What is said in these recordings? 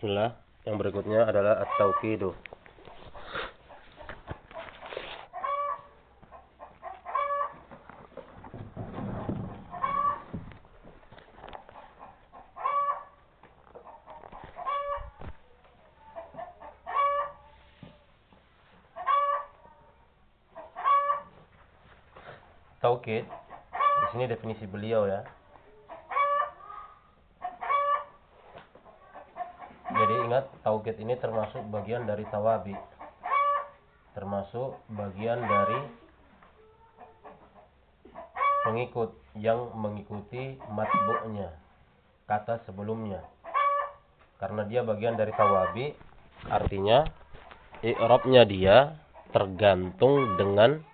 Bismillah. Yang berikutnya adalah at-tauqidu. Taukid. Di sini definisi beliau ya. Jadi ingat taukid ini termasuk bagian dari tawabi. Termasuk bagian dari pengikut yang mengikuti matbu'nya. Kata sebelumnya. Karena dia bagian dari tawabi, artinya i'rabnya dia tergantung dengan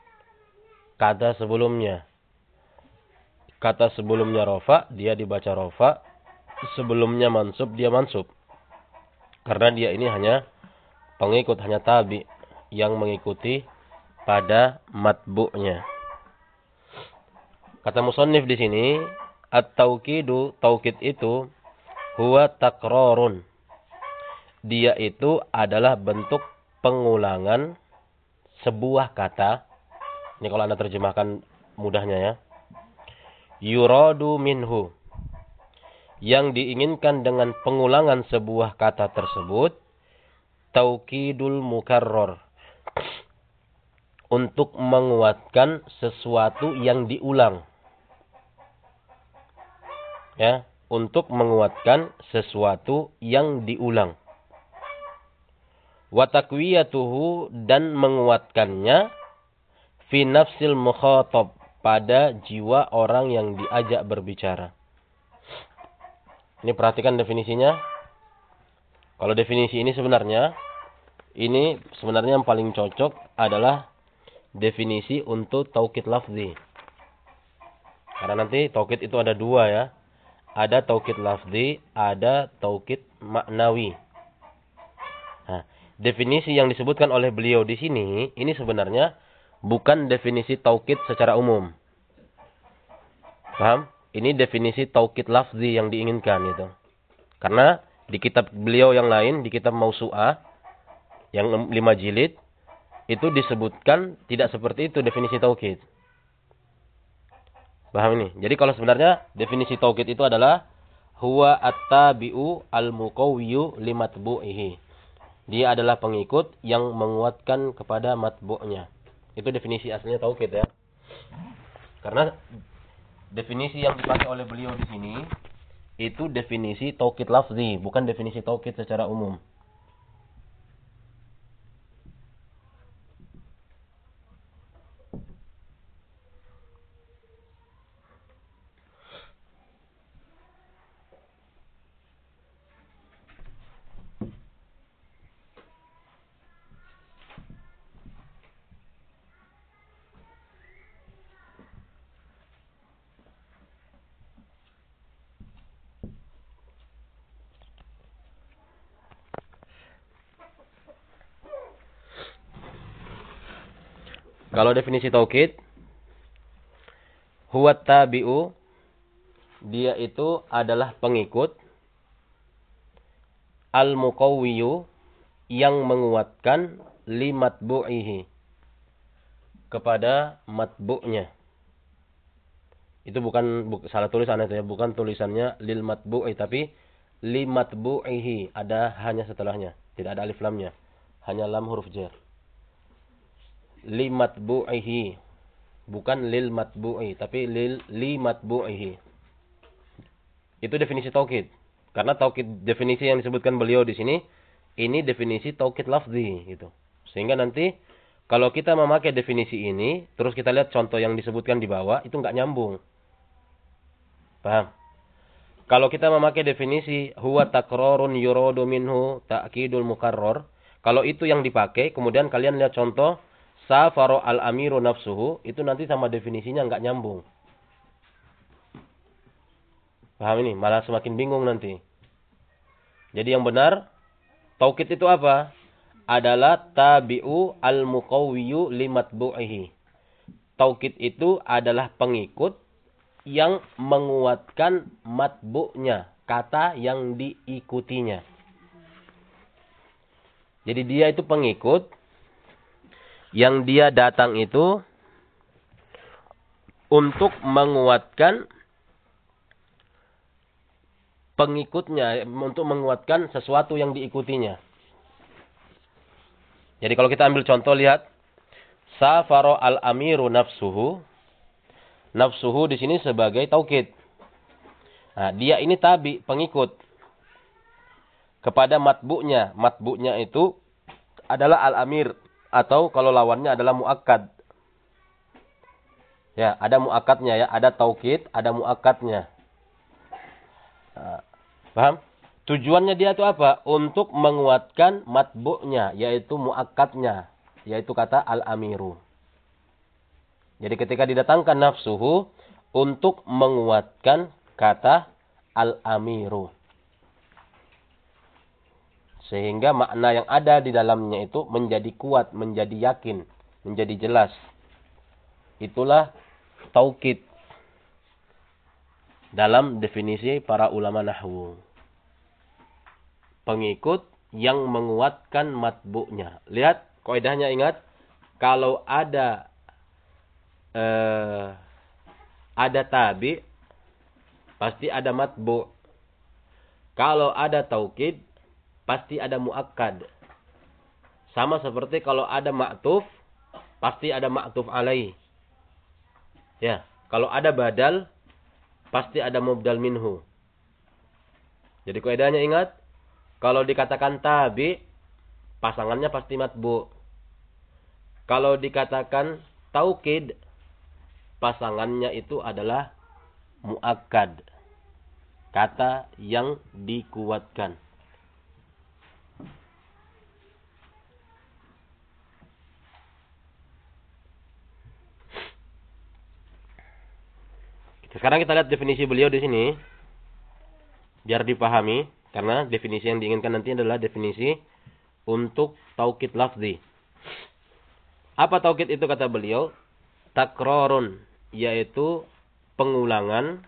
kata sebelumnya. Kata sebelumnya rofa, dia dibaca rofa. Sebelumnya mansub, dia mansub. Karena dia ini hanya pengikut, hanya tabi yang mengikuti pada matbu'nya. Kata musannif di sini, at-tauqidu, taukid itu huwa takrorun. Dia itu adalah bentuk pengulangan sebuah kata. Ini kalau Anda terjemahkan mudahnya ya. Yuradu minhu yang diinginkan dengan pengulangan sebuah kata tersebut taukidul mukarrar. Untuk menguatkan sesuatu yang diulang. Ya untuk menguatkan sesuatu yang diulang. Watakwiyatuhu dan menguatkannya fi nafsil mukhatab pada jiwa orang yang diajak berbicara ini perhatikan definisinya. Kalau definisi ini sebenarnya, ini sebenarnya yang paling cocok adalah definisi untuk taukid lafzi. Karena nanti taukid itu ada dua ya. Ada taukid lafzi, ada taukid maknawi. Nah, definisi yang disebutkan oleh beliau di sini, ini sebenarnya bukan definisi taukid secara umum. Paham? Ini definisi taukid lafzi yang diinginkan itu. Karena di kitab beliau yang lain, di kitab Mausu'ah yang lima jilid, itu disebutkan tidak seperti itu definisi taukid. Paham ini? Jadi kalau sebenarnya definisi taukid itu adalah huwa at-tabi'u al-muqawwiyu limatbu'ihi. Dia adalah pengikut yang menguatkan kepada matbu'nya. Itu definisi aslinya taukid ya. Karena definisi yang dipakai oleh beliau di sini itu definisi taukid lafzi, bukan definisi taukid secara umum. Kalau definisi taukid, huwa tabi'u dia itu adalah pengikut al-muqawwiyu yang menguatkan li matbu'ihi kepada matbu'nya. Itu bukan bu, salah tulisan itu ya, bukan tulisannya lil matbu'i tapi li matbu'ihi ada hanya setelahnya, tidak ada alif lamnya. Hanya lam huruf jar limatbu'ihi. Bukan lil matbu'i, tapi lil li matbu'ihi. Itu definisi taukid. Karena taukid definisi yang disebutkan beliau di sini ini definisi taukid lafzi gitu. Sehingga nanti kalau kita memakai definisi ini, terus kita lihat contoh yang disebutkan di bawah, itu nggak nyambung. Paham? Kalau kita memakai definisi huwa takrorun yuradu minhu ta'kidul mukarrar, kalau itu yang dipakai, kemudian kalian lihat contoh safaro al amiru nafsuhu itu nanti sama definisinya nggak nyambung. Paham ini? Malah semakin bingung nanti. Jadi yang benar taukid itu apa? Adalah tabi'u al muqawwiyu limatbu'ihi. Taukid itu adalah pengikut yang menguatkan matbu'nya, kata yang diikutinya. Jadi dia itu pengikut yang dia datang itu untuk menguatkan pengikutnya, untuk menguatkan sesuatu yang diikutinya. Jadi kalau kita ambil contoh lihat safaro al-amiru nafsuhu. Nafsuhu di sini sebagai taukid. Nah, dia ini tabi, pengikut kepada matbu'nya. Matbu'nya itu adalah al-amir atau kalau lawannya adalah muakkad. Ya, ada muakadnya ya, ada taukid, ada muakadnya. Nah, paham? Tujuannya dia itu apa? Untuk menguatkan matbu'nya, yaitu muakadnya, yaitu kata al-amiru. Jadi ketika didatangkan nafsuhu untuk menguatkan kata al-amiru. Sehingga makna yang ada di dalamnya itu menjadi kuat, menjadi yakin, menjadi jelas. Itulah taukid dalam definisi para ulama nahwu. Pengikut yang menguatkan matbu'nya. Lihat, kaidahnya ingat. Kalau ada eh, ada tabi, pasti ada matbu'. Kalau ada taukid, pasti ada muakkad. Sama seperti kalau ada ma'tuf, pasti ada ma'tuf alaih. Ya, kalau ada badal, pasti ada mubdal minhu. Jadi kaidahnya ingat, kalau dikatakan tabi, pasangannya pasti matbu. Kalau dikatakan taukid, pasangannya itu adalah muakkad. Kata yang dikuatkan. Sekarang kita lihat definisi beliau di sini. Biar dipahami. Karena definisi yang diinginkan nanti adalah definisi untuk taukid lafzi. Apa taukid itu kata beliau? Takrorun. Yaitu pengulangan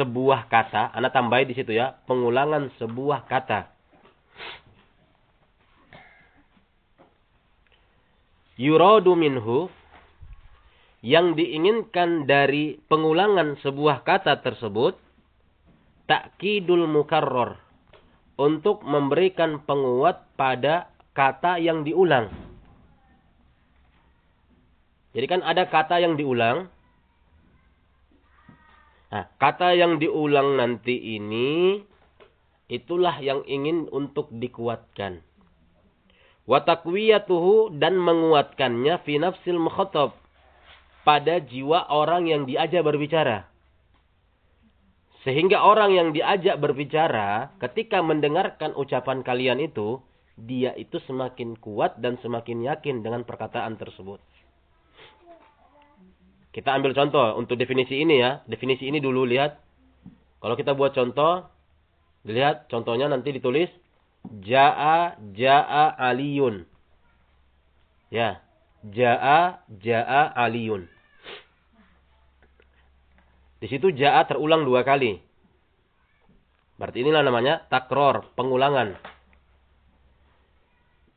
sebuah kata. Anda tambahi di situ ya. Pengulangan sebuah kata. Yuradu minhu yang diinginkan dari pengulangan sebuah kata tersebut takkidul mukarrar untuk memberikan penguat pada kata yang diulang. Jadi kan ada kata yang diulang. Nah, kata yang diulang nanti ini itulah yang ingin untuk dikuatkan. Wa dan menguatkannya fi nafsil pada jiwa orang yang diajak berbicara. Sehingga orang yang diajak berbicara ketika mendengarkan ucapan kalian itu, dia itu semakin kuat dan semakin yakin dengan perkataan tersebut. Kita ambil contoh untuk definisi ini ya. Definisi ini dulu lihat. Kalau kita buat contoh, dilihat contohnya nanti ditulis Ja'a Ja'a Aliyun. Ya, Ja'a Ja'a Aliyun. Di situ ja'a terulang dua kali. Berarti inilah namanya takror, pengulangan.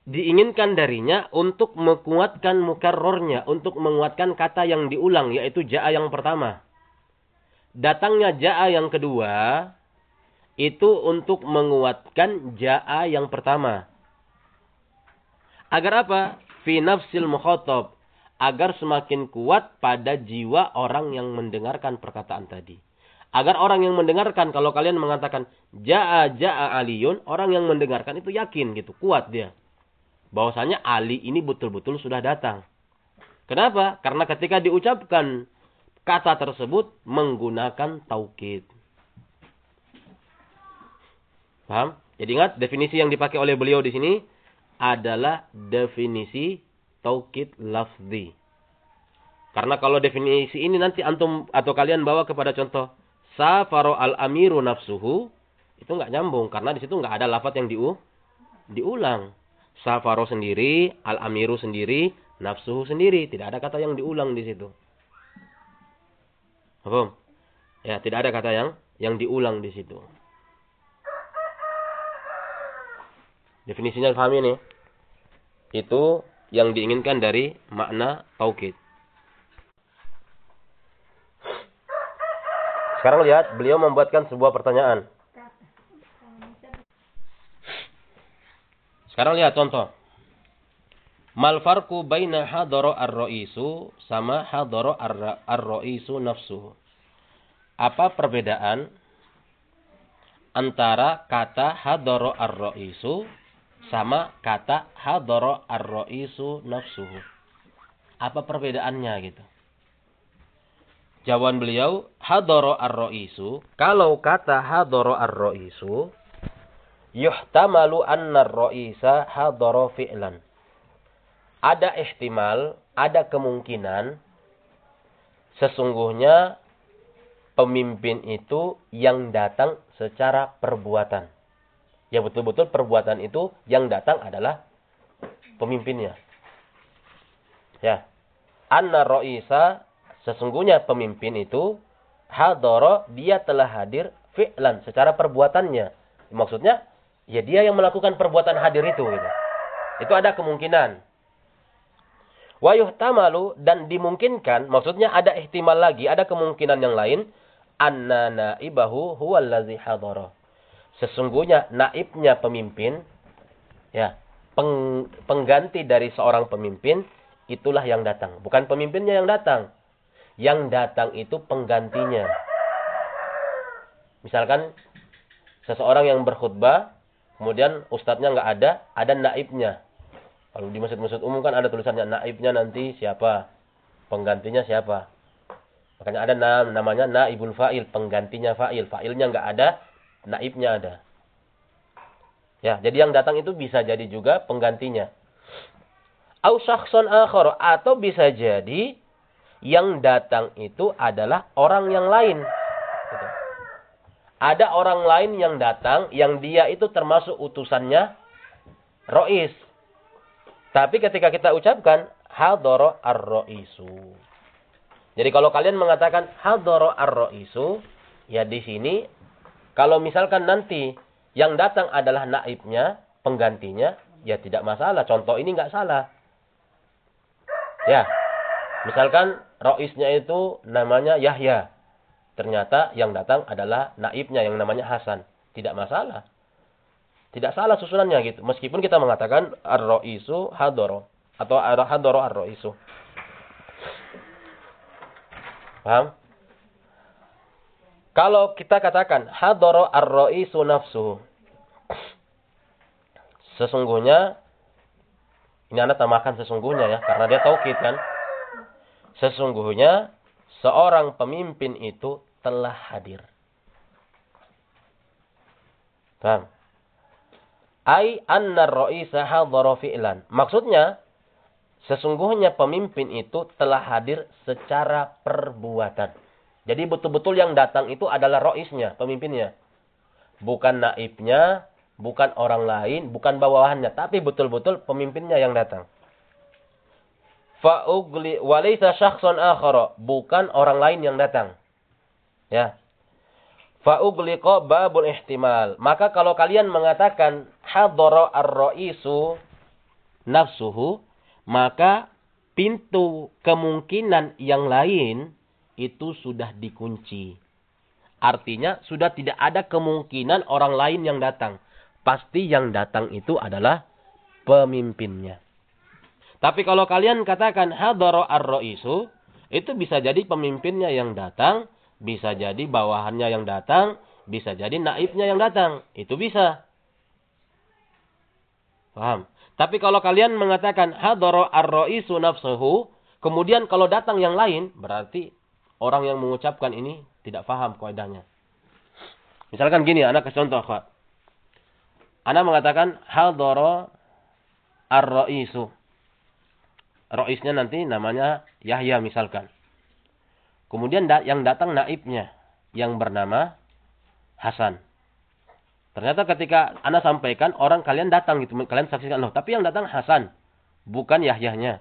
Diinginkan darinya untuk menguatkan mukarrornya, untuk menguatkan kata yang diulang, yaitu ja'a yang pertama. Datangnya ja'a yang kedua, itu untuk menguatkan ja'a yang pertama. Agar apa? Fi nafsil mukhatab agar semakin kuat pada jiwa orang yang mendengarkan perkataan tadi. Agar orang yang mendengarkan kalau kalian mengatakan jaa jaa aliyun, orang yang mendengarkan itu yakin gitu, kuat dia. Bahwasanya Ali ini betul-betul sudah datang. Kenapa? Karena ketika diucapkan kata tersebut menggunakan taukid. Paham? Jadi ingat definisi yang dipakai oleh beliau di sini adalah definisi taukid lafzi. Karena kalau definisi ini nanti antum atau kalian bawa kepada contoh safaro al amiru nafsuhu itu nggak nyambung karena di situ nggak ada lafaz yang diu diulang. Safaro sendiri, al amiru sendiri, nafsuhu sendiri, tidak ada kata yang diulang di situ. Ya, tidak ada kata yang yang diulang di situ. Definisinya pahami ini. Itu yang diinginkan dari makna taukid. Sekarang lihat, beliau membuatkan sebuah pertanyaan. Sekarang lihat contoh. Mal farku baina hadara ar-ra'isu sama hadara ar-ra'isu nafsuhu. Apa perbedaan antara kata hadara ar-ra'isu sama kata hadara ar-ra'isu nafsuhu? Apa perbedaannya gitu? Jawaban beliau, hadoro ar-ra'isu. Kalau kata hadoro ar-ra'isu, yuhtamalu anna ar-ra'isa hadoro fi'lan. Ada ihtimal, ada kemungkinan, sesungguhnya pemimpin itu yang datang secara perbuatan. Ya betul-betul perbuatan itu yang datang adalah pemimpinnya. Ya. Anna ra'isa Sesungguhnya pemimpin itu hadoro dia telah hadir fi'lan secara perbuatannya. Maksudnya ya dia yang melakukan perbuatan hadir itu gitu. Itu ada kemungkinan. Wa yuhtamalu dan dimungkinkan, maksudnya ada ihtimal lagi, ada kemungkinan yang lain anna naibahu huwallazi hadara. Sesungguhnya naibnya pemimpin ya, peng, pengganti dari seorang pemimpin itulah yang datang, bukan pemimpinnya yang datang. Yang datang itu penggantinya. Misalkan seseorang yang berkhutbah, kemudian ustadznya nggak ada, ada naibnya. Kalau di masjid-masjid umum kan ada tulisannya naibnya nanti siapa, penggantinya siapa. Makanya ada nam, namanya naibul fa'il, penggantinya fa'il. Fa'ilnya nggak ada, naibnya ada. Ya, jadi yang datang itu bisa jadi juga penggantinya. Au syakhson akhar atau bisa jadi yang datang itu adalah orang yang lain. Gitu. Ada orang lain yang datang, yang dia itu termasuk utusannya Rois. Tapi ketika kita ucapkan hadoro ar-roisu. Jadi kalau kalian mengatakan hadoro ar-roisu, ya di sini kalau misalkan nanti yang datang adalah naibnya, penggantinya, ya tidak masalah. Contoh ini nggak salah. Ya, misalkan roisnya itu namanya Yahya. Ternyata yang datang adalah naibnya yang namanya Hasan. Tidak masalah. Tidak salah susunannya gitu. Meskipun kita mengatakan ar-roisu hadoro. Atau hadoro ar-roisu. Paham? Kalau kita katakan hadoro ar-roisu nafsu. Sesungguhnya. Ini anda tambahkan sesungguhnya ya. Karena dia taukid kan. Sesungguhnya seorang pemimpin itu telah hadir. Paham? Ai anna ar-ra'isa fi'lan. Maksudnya sesungguhnya pemimpin itu telah hadir secara perbuatan. Jadi betul-betul yang datang itu adalah roisnya, pemimpinnya. Bukan naibnya, bukan orang lain, bukan bawahannya. Tapi betul-betul pemimpinnya yang datang. Fa'ugli walaysa syakhsun akhara, bukan orang lain yang datang. Ya. Fa'ugliqa babul ihtimal. Maka kalau kalian mengatakan hadara ar-ra'isu nafsuhu, maka pintu kemungkinan yang lain itu sudah dikunci. Artinya sudah tidak ada kemungkinan orang lain yang datang. Pasti yang datang itu adalah pemimpinnya. Tapi kalau kalian katakan hadaro ar-ra'isu, itu bisa jadi pemimpinnya yang datang, bisa jadi bawahannya yang datang, bisa jadi naibnya yang datang. Itu bisa. Paham? Tapi kalau kalian mengatakan hadaro ar-ra'isu nafsuhu, kemudian kalau datang yang lain, berarti orang yang mengucapkan ini tidak paham kaidahnya. Misalkan gini, anak kasih contoh, Kak. Anak mengatakan hadaro ar-ra'isu roisnya nanti namanya Yahya misalkan. Kemudian yang datang naibnya yang bernama Hasan. Ternyata ketika Anda sampaikan orang kalian datang gitu, kalian saksikan loh, tapi yang datang Hasan, bukan Yahyanya.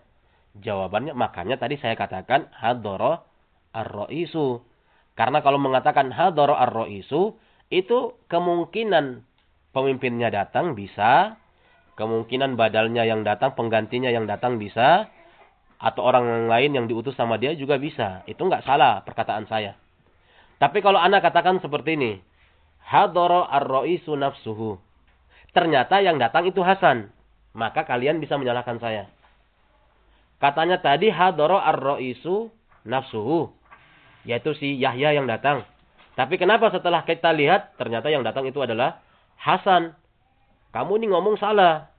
Jawabannya makanya tadi saya katakan hadoro ar-roisu. Karena kalau mengatakan hadoro ar-roisu, itu kemungkinan pemimpinnya datang bisa, Kemungkinan badalnya yang datang, penggantinya yang datang bisa. Atau orang lain yang diutus sama dia juga bisa. Itu nggak salah perkataan saya. Tapi kalau anak katakan seperti ini. Hadoro ar-ro'isu nafsuhu. Ternyata yang datang itu Hasan. Maka kalian bisa menyalahkan saya. Katanya tadi hadoro ar-ro'isu nafsuhu. Yaitu si Yahya yang datang. Tapi kenapa setelah kita lihat ternyata yang datang itu adalah Hasan. Kamu ini ngomong salah.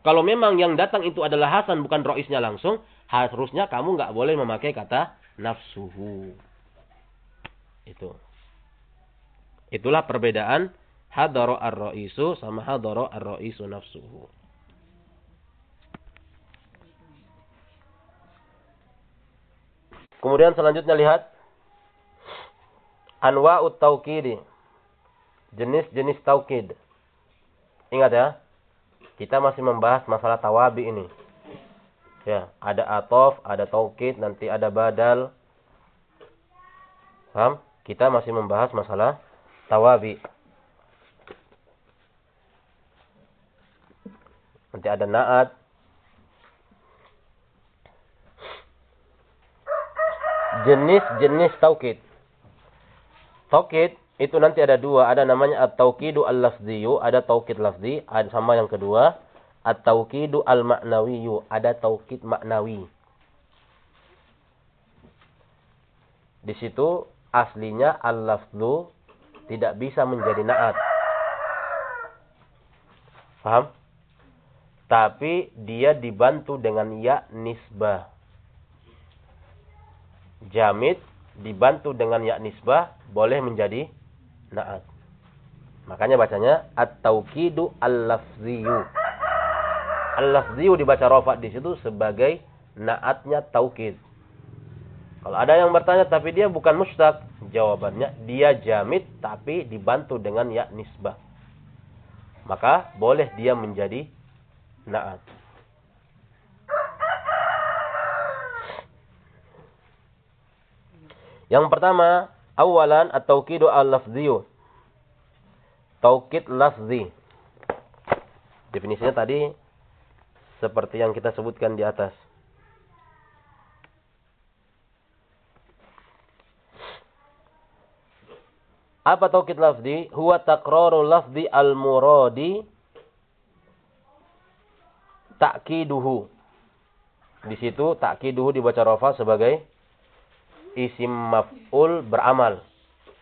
Kalau memang yang datang itu adalah Hasan bukan roisnya langsung, harusnya kamu nggak boleh memakai kata nafsuhu. Itu. Itulah perbedaan hadaro ar-roisu sama hadaro ar-roisu nafsuhu. Kemudian selanjutnya lihat anwa'ut taukidi. Jenis-jenis taukid. Ingat ya, kita masih membahas masalah tawabi ini. Ya, ada atof, ada taukid, nanti ada badal. Paham? Kita masih membahas masalah tawabi. Nanti ada naat. Jenis-jenis taukid. Taukid itu nanti ada dua, ada namanya at-tauqidu al-lafziyu, ada taukid lafzi, ada sama yang kedua at-tauqidu al-ma'nawiyu, ada taukid maknawi. Di situ aslinya al-lafzu tidak bisa menjadi naat. Paham? Tapi dia dibantu dengan ya nisbah. Jamid dibantu dengan ya nisbah boleh menjadi naat. Makanya bacanya at-tauqidu al-lafziyu. Al-lafziyu dibaca rafa di situ sebagai naatnya taukid. Kalau ada yang bertanya tapi dia bukan mustaq, jawabannya dia jamid tapi dibantu dengan ya nisbah. Maka boleh dia menjadi naat. Yang pertama, awalan at-tauqidu al-lafziyu. Taukid lafzi. Definisinya tadi seperti yang kita sebutkan di atas. Apa taukid lafzi? Huwa takrarul lafzi al-muradi ta'kiduhu. Di situ ta'kiduhu dibaca rafa sebagai isim maf'ul beramal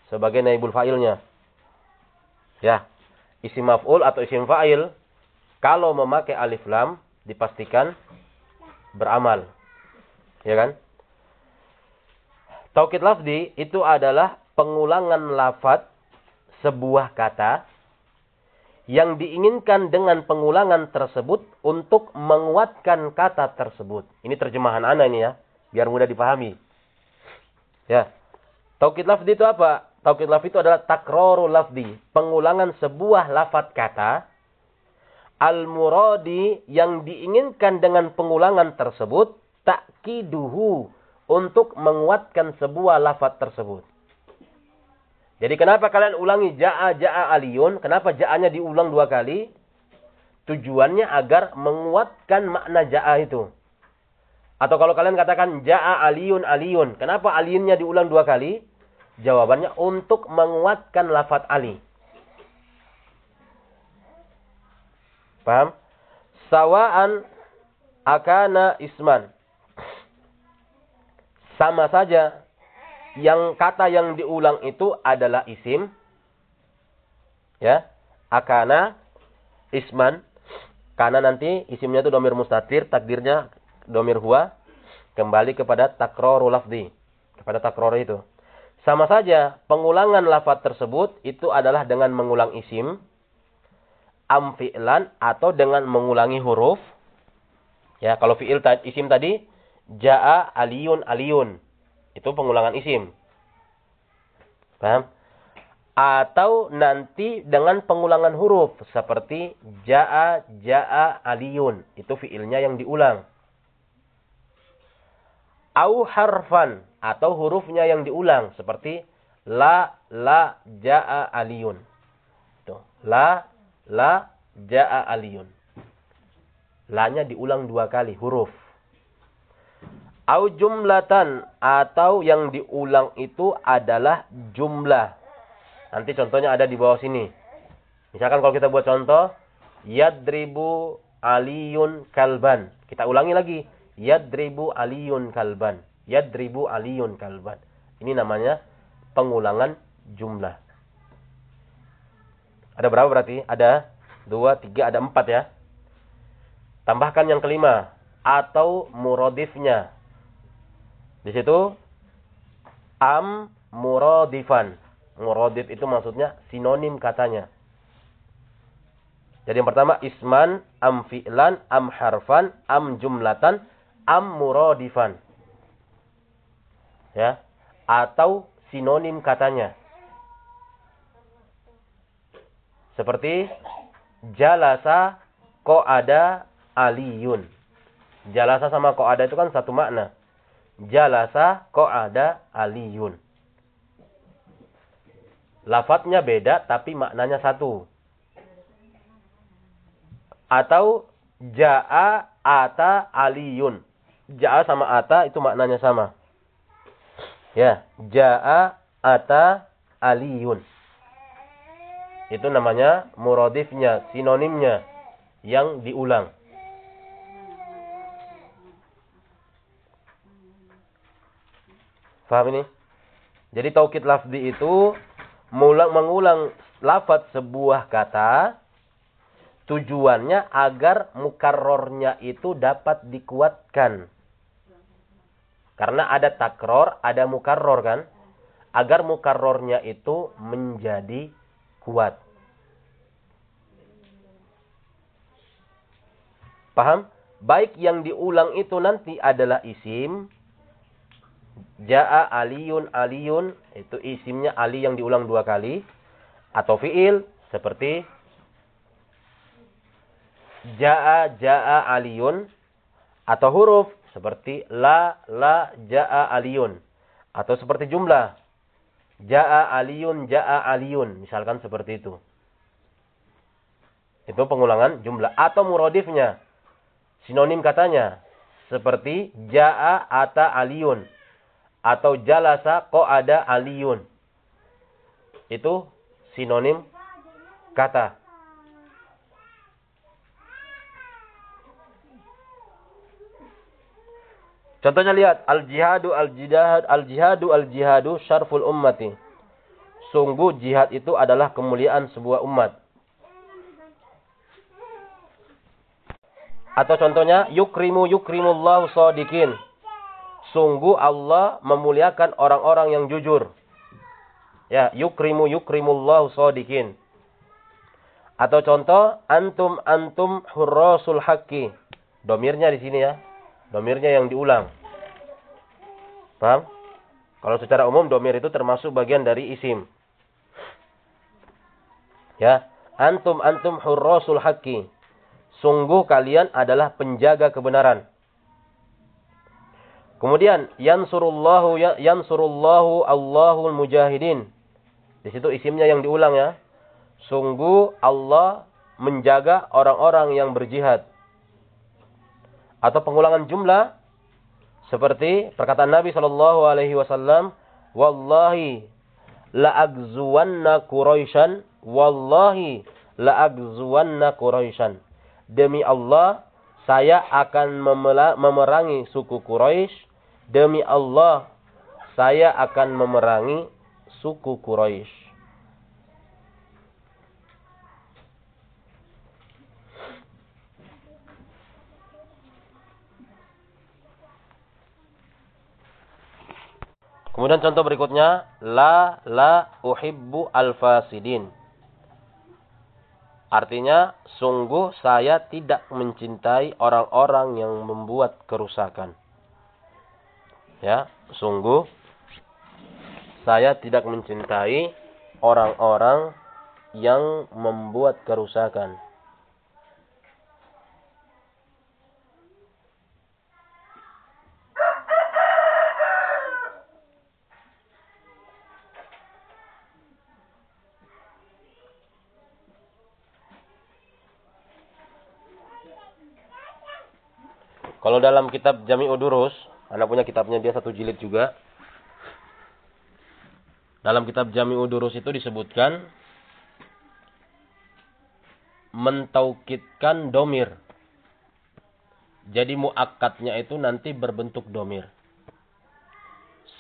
sebagai naibul fa'ilnya. Ya. Isim maf'ul atau isim fa'il kalau memakai alif lam dipastikan beramal. Ya kan? Taukid lafzi itu adalah pengulangan lafaz sebuah kata yang diinginkan dengan pengulangan tersebut untuk menguatkan kata tersebut. Ini terjemahan ana ini ya, biar mudah dipahami. Ya. Taukid lafzi itu apa? Taukid lafzi itu adalah takroru lafzi. Pengulangan sebuah lafat kata. Al-muradi yang diinginkan dengan pengulangan tersebut. Takkiduhu. Untuk menguatkan sebuah lafat tersebut. Jadi kenapa kalian ulangi ja'a ja'a aliyun? Kenapa ja'anya diulang dua kali? Tujuannya agar menguatkan makna ja'a itu. Atau kalau kalian katakan ja'a aliyun aliyun. Kenapa aliyunnya diulang dua kali? Jawabannya untuk menguatkan lafat Ali. Paham? Sawaan akana isman. Sama saja. Yang kata yang diulang itu adalah isim. Ya. Akana isman. Karena nanti isimnya itu domir mustatir. Takdirnya domir huwa. Kembali kepada takror lafzi. Kepada takror itu. Sama saja, pengulangan lafaz tersebut itu adalah dengan mengulang isim, amfi'lan, atau dengan mengulangi huruf. Ya, kalau fi'il isim tadi, ja'a aliyun aliyun. Itu pengulangan isim. Paham? Atau nanti dengan pengulangan huruf. Seperti ja'a ja'a aliyun. Itu fi'ilnya yang diulang. Au harfan atau hurufnya yang diulang seperti la la jaa aliyun. Tuh, la la jaa aliyun. La-nya diulang dua kali, huruf. Au jumlatan atau yang diulang itu adalah jumlah. Nanti contohnya ada di bawah sini. Misalkan kalau kita buat contoh, yadribu aliyun kalban. Kita ulangi lagi. Yadribu aliyun kalban. Yadribu aliyun kalban. Ini namanya pengulangan jumlah. Ada berapa berarti? Ada dua, tiga, ada empat ya. Tambahkan yang kelima. Atau murodifnya. Di situ. Am murodifan. Murodif itu maksudnya sinonim katanya. Jadi yang pertama isman, am fi'lan, am harfan, am jumlatan, am murodifan. Ya. Atau sinonim katanya. Seperti jalasa ada aliyun. Jalasa sama ada itu kan satu makna. Jalasa ada aliyun. Lafadznya beda tapi maknanya satu. Atau ja'a ata aliyun. Ja'a sama ata itu maknanya sama. Ya, ja'a ata aliyun. Itu namanya muradifnya, sinonimnya yang diulang. Faham ini? Jadi taukid lafzi itu mulang mengulang lafaz sebuah kata tujuannya agar mukarrornya itu dapat dikuatkan. Karena ada takror, ada mukarror kan? Agar mukarrornya itu menjadi kuat. Paham? Baik yang diulang itu nanti adalah isim. Ja'a aliyun aliyun. Itu isimnya ali yang diulang dua kali. Atau fi'il. Seperti. Ja'a ja'a aliyun. Atau huruf. Seperti la la ja'a aliyun. Atau seperti jumlah. Ja'a aliyun, ja'a aliyun. Misalkan seperti itu. Itu pengulangan jumlah. Atau murodifnya. Sinonim katanya. Seperti ja'a ata aliyun. Atau jalasa ada aliyun. Itu sinonim kata. Contohnya lihat al-jihadu al-jihad al-jihadu al-jihadu syarful ummati. Sungguh jihad itu adalah kemuliaan sebuah umat. Atau contohnya yukrimu yukrimullahu sadikin. Sungguh Allah memuliakan orang-orang yang jujur. Ya, yukrimu yukrimullahu sadikin. Atau contoh antum antum hurrasul haqqi. Domirnya di sini ya. Domirnya yang diulang. Paham? Kalau secara umum domir itu termasuk bagian dari isim. Ya, antum antum hurrasul haqqi. Sungguh kalian adalah penjaga kebenaran. Kemudian yansurullahu ya, yansurullahu Allahul mujahidin. Di situ isimnya yang diulang ya. Sungguh Allah menjaga orang-orang yang berjihad atau pengulangan jumlah seperti perkataan Nabi Shallallahu Alaihi Wasallam, Wallahi la agzuwanna Quraisyan, Wallahi la agzuwanna Quraisyan. Demi Allah, saya akan memerangi suku Quraisy. Demi Allah, saya akan memerangi suku Quraisy. Kemudian contoh berikutnya, la la uhibbu al-fasidin. Artinya, sungguh saya tidak mencintai orang-orang yang membuat kerusakan. Ya, sungguh saya tidak mencintai orang-orang yang membuat kerusakan. Kalau dalam kitab Jami Udurus, punya kitabnya dia satu jilid juga. Dalam kitab Jami Udurus itu disebutkan mentaukidkan domir. Jadi muakatnya itu nanti berbentuk domir.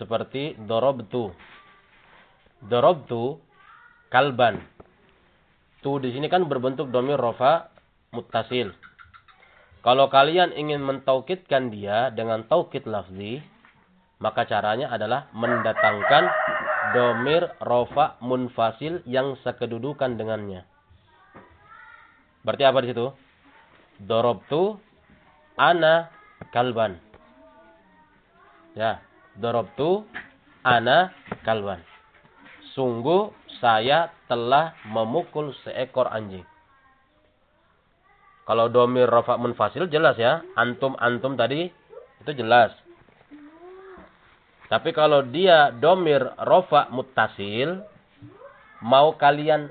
Seperti dorobtu. Dorobtu kalban. Tu di sini kan berbentuk domir rofa mutasil. Kalau kalian ingin mentaukidkan dia dengan taukid lafzi, maka caranya adalah mendatangkan domir rofa munfasil yang sekedudukan dengannya. Berarti apa di situ? Dorobtu ana kalban. Ya, dorobtu ana kalban. Sungguh saya telah memukul seekor anjing. Kalau domir rofa munfasil jelas ya. Antum-antum tadi itu jelas. Tapi kalau dia domir rofa mutasil. Mau kalian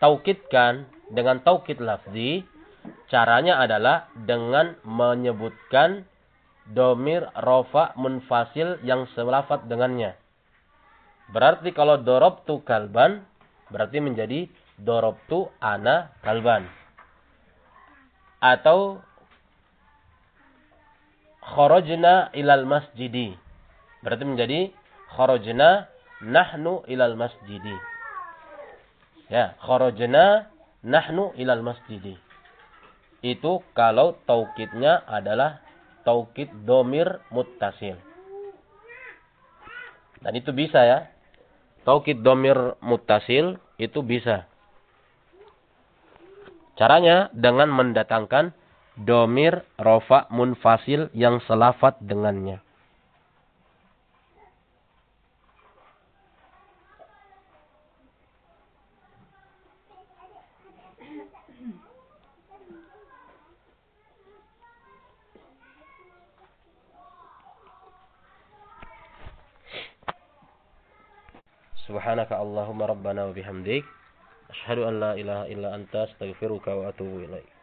taukidkan dengan taukid lafzi. Caranya adalah dengan menyebutkan domir rofa munfasil yang selafat dengannya. Berarti kalau dorobtu kalban, berarti menjadi dorobtu ana kalban. Atau kharajna ilal masjidi. Berarti menjadi kharajna nahnu ilal masjidi. Ya, kharajna nahnu ilal masjidi. Itu kalau taukidnya adalah taukid domir muttasil. Dan itu bisa ya. Taukid domir mutasil itu bisa. Caranya dengan mendatangkan domir rofa munfasil yang selafat dengannya. Subhanaka Allahumma rabbana wa bihamdik. Asyhadu an la ilaha illa anta astaghfiruka wa atubu ilaik.